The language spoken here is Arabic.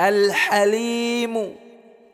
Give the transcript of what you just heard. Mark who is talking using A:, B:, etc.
A: الحليم